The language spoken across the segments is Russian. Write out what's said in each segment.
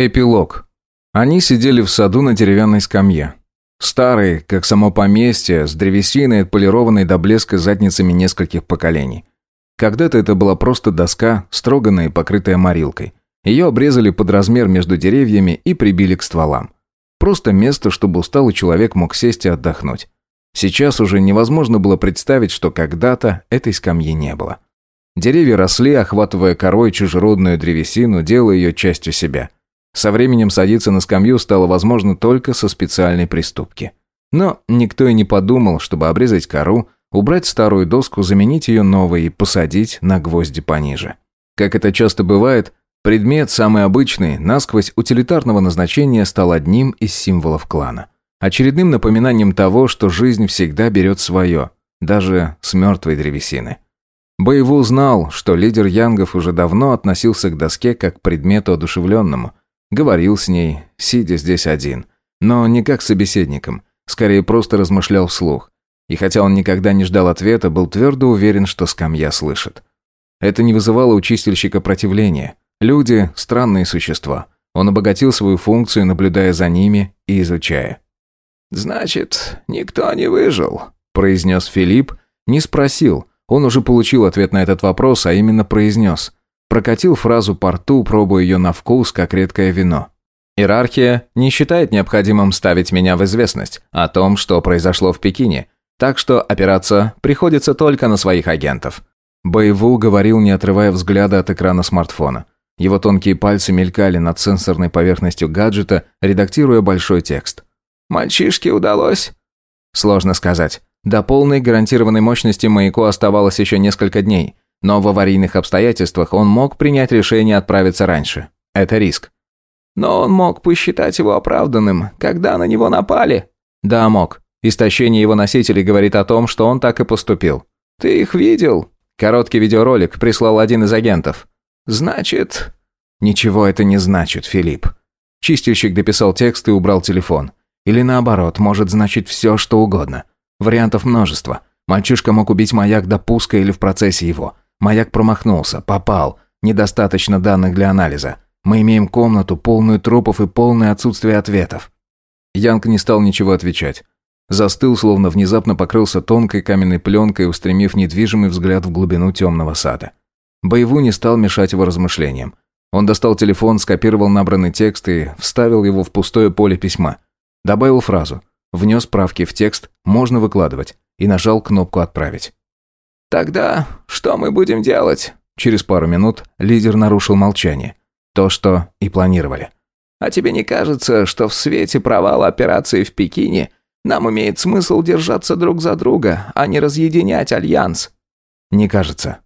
Эпилог. Они сидели в саду на деревянной скамье. Старые, как само поместье, с древесиной, отполированной до блеска задницами нескольких поколений. Когда-то это была просто доска, строганная и покрытая морилкой. Ее обрезали под размер между деревьями и прибили к стволам. Просто место, чтобы усталый человек мог сесть и отдохнуть. Сейчас уже невозможно было представить, что когда-то этой скамьи не было. Деревья росли, охватывая корой чужеродную древесину, делая ее частью себя. Со временем садиться на скамью стало возможно только со специальной приступки. Но никто и не подумал, чтобы обрезать кору, убрать старую доску, заменить ее новой и посадить на гвозди пониже. Как это часто бывает, предмет, самый обычный, насквозь утилитарного назначения, стал одним из символов клана. Очередным напоминанием того, что жизнь всегда берет свое, даже с мертвой древесины. Боеву знал, что лидер Янгов уже давно относился к доске как к предмету одушевленному. Говорил с ней, сидя здесь один. Но не как собеседником, скорее просто размышлял вслух. И хотя он никогда не ждал ответа, был твердо уверен, что скамья слышит. Это не вызывало у чистильщика противления. Люди – странные существа. Он обогатил свою функцию, наблюдая за ними и изучая. «Значит, никто не выжил», – произнес Филипп, не спросил – он уже получил ответ на этот вопрос, а именно произнес. Прокатил фразу по рту, пробуя ее на вкус, как редкое вино. Иерархия не считает необходимым ставить меня в известность о том, что произошло в Пекине, так что опираться приходится только на своих агентов. Боеву говорил, не отрывая взгляда от экрана смартфона. Его тонкие пальцы мелькали над сенсорной поверхностью гаджета, редактируя большой текст. «Мальчишке удалось?» «Сложно сказать. До полной гарантированной мощности маяку оставалось еще несколько дней, но в аварийных обстоятельствах он мог принять решение отправиться раньше. Это риск. Но он мог посчитать его оправданным, когда на него напали. Да, мог. Истощение его носителей говорит о том, что он так и поступил. Ты их видел? Короткий видеоролик прислал один из агентов. Значит... Ничего это не значит, Филипп. Чистильщик дописал текст и убрал телефон. Или наоборот, может значить все, что угодно. Вариантов множество. Мальчишка мог убить маяк до пуска или в процессе его. Маяк промахнулся, попал. Недостаточно данных для анализа. Мы имеем комнату, полную трупов и полное отсутствие ответов. Янг не стал ничего отвечать. Застыл, словно внезапно покрылся тонкой каменной пленкой, устремив недвижимый взгляд в глубину темного сада. Боеву не стал мешать его размышлениям. Он достал телефон, скопировал набранный текст и вставил его в пустое поле письма. Добавил фразу внес правки в текст «Можно выкладывать» и нажал кнопку «Отправить». «Тогда что мы будем делать?» Через пару минут лидер нарушил молчание. То, что и планировали. «А тебе не кажется, что в свете провала операции в Пекине нам имеет смысл держаться друг за друга, а не разъединять альянс?» «Не кажется».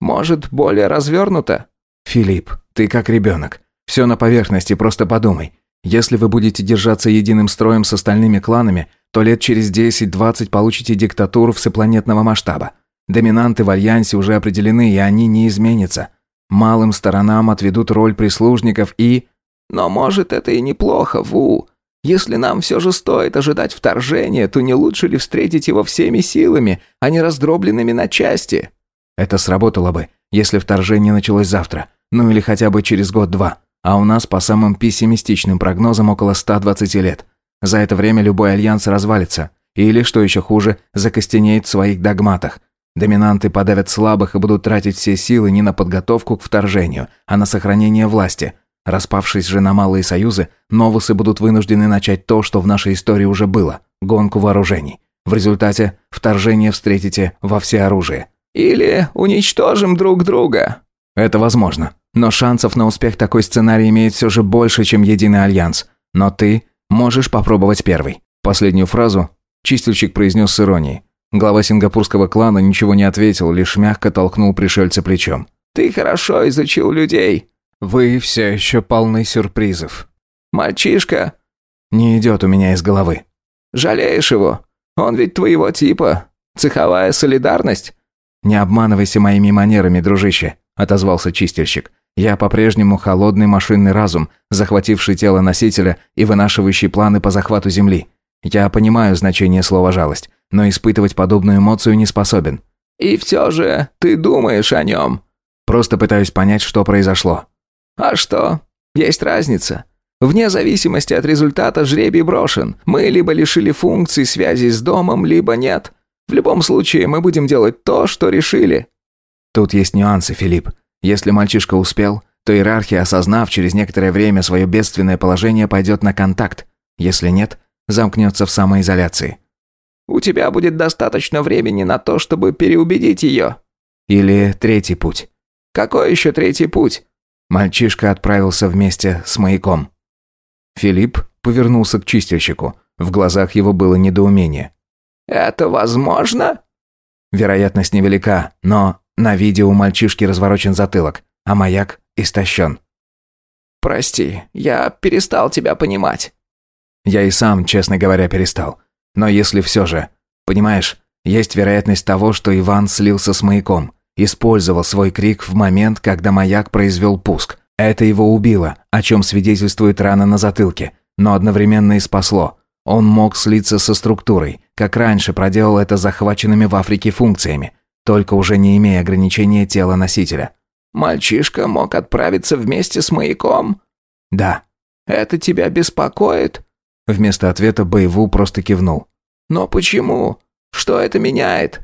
«Может, более развернуто?» «Филипп, ты как ребенок. Все на поверхности, просто подумай. Если вы будете держаться единым строем с остальными кланами, то лет через 10-20 получите диктатуру всепланетного масштаба. Доминанты в Альянсе уже определены, и они не изменятся. Малым сторонам отведут роль прислужников и... Но может это и неплохо, Ву. Если нам все же стоит ожидать вторжения, то не лучше ли встретить его всеми силами, а не раздробленными на части? Это сработало бы, если вторжение началось завтра. Ну или хотя бы через год-два. А у нас, по самым пессимистичным прогнозам, около 120 лет. За это время любой альянс развалится. Или, что еще хуже, закостенеет в своих догматах. Доминанты подавят слабых и будут тратить все силы не на подготовку к вторжению, а на сохранение власти. Распавшись же на малые союзы, новусы будут вынуждены начать то, что в нашей истории уже было – гонку вооружений. В результате вторжение встретите во всеоружие. Или уничтожим друг друга. Это возможно. Но шансов на успех такой сценарий имеет все же больше, чем единый альянс. Но ты можешь попробовать первый». Последнюю фразу чистильщик произнес с иронией. Глава сингапурского клана ничего не ответил, лишь мягко толкнул пришельца плечом. «Ты хорошо изучил людей». «Вы все еще полны сюрпризов». «Мальчишка». «Не идет у меня из головы». «Жалеешь его? Он ведь твоего типа. Цеховая солидарность». «Не обманывайся моими манерами, дружище», — отозвался чистильщик. Я по-прежнему холодный машинный разум, захвативший тело носителя и вынашивающий планы по захвату Земли. Я понимаю значение слова «жалость», но испытывать подобную эмоцию не способен. «И все же ты думаешь о нем?» Просто пытаюсь понять, что произошло. «А что? Есть разница. Вне зависимости от результата жребий брошен. Мы либо лишили функций связи с домом, либо нет. В любом случае, мы будем делать то, что решили». Тут есть нюансы, Филипп. Если мальчишка успел, то иерархия, осознав через некоторое время свое бедственное положение, пойдет на контакт. Если нет, замкнется в самоизоляции. «У тебя будет достаточно времени на то, чтобы переубедить ее». Или третий путь. «Какой еще третий путь?» Мальчишка отправился вместе с маяком. Филипп повернулся к чистильщику. В глазах его было недоумение. «Это возможно?» Вероятность невелика, но на видео у мальчишки разворочен затылок, а маяк истощен. «Прости, я перестал тебя понимать». Я и сам, честно говоря, перестал. Но если все же... Понимаешь, есть вероятность того, что Иван слился с маяком. Использовал свой крик в момент, когда маяк произвел пуск. Это его убило, о чем свидетельствует рана на затылке, но одновременно и спасло. Он мог слиться со структурой, как раньше проделал это захваченными в Африке функциями, только уже не имея ограничения тела носителя. «Мальчишка мог отправиться вместе с маяком?» «Да». «Это тебя беспокоит?» Вместо ответа Боеву просто кивнул. «Но почему? Что это меняет?»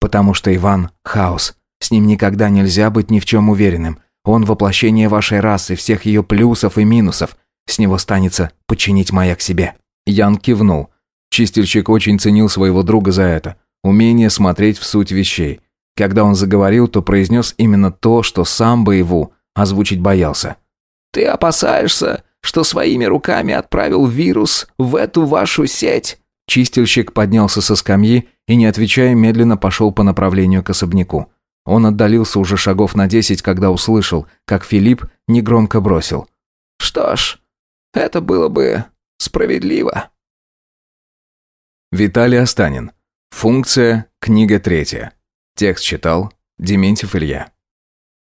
«Потому что Иван – хаос. С ним никогда нельзя быть ни в чем уверенным. Он воплощение вашей расы, всех ее плюсов и минусов. С него станется подчинить маяк себе». Ян кивнул. Чистильщик очень ценил своего друга за это. Умение смотреть в суть вещей. Когда он заговорил, то произнес именно то, что сам Боеву озвучить боялся. «Ты опасаешься, что своими руками отправил вирус в эту вашу сеть?» Чистильщик поднялся со скамьи и, не отвечая, медленно пошел по направлению к особняку. Он отдалился уже шагов на десять, когда услышал, как Филипп негромко бросил. «Что ж, это было бы справедливо». Виталий Останин. Функция. Книга третья. Текст читал Дементьев Илья.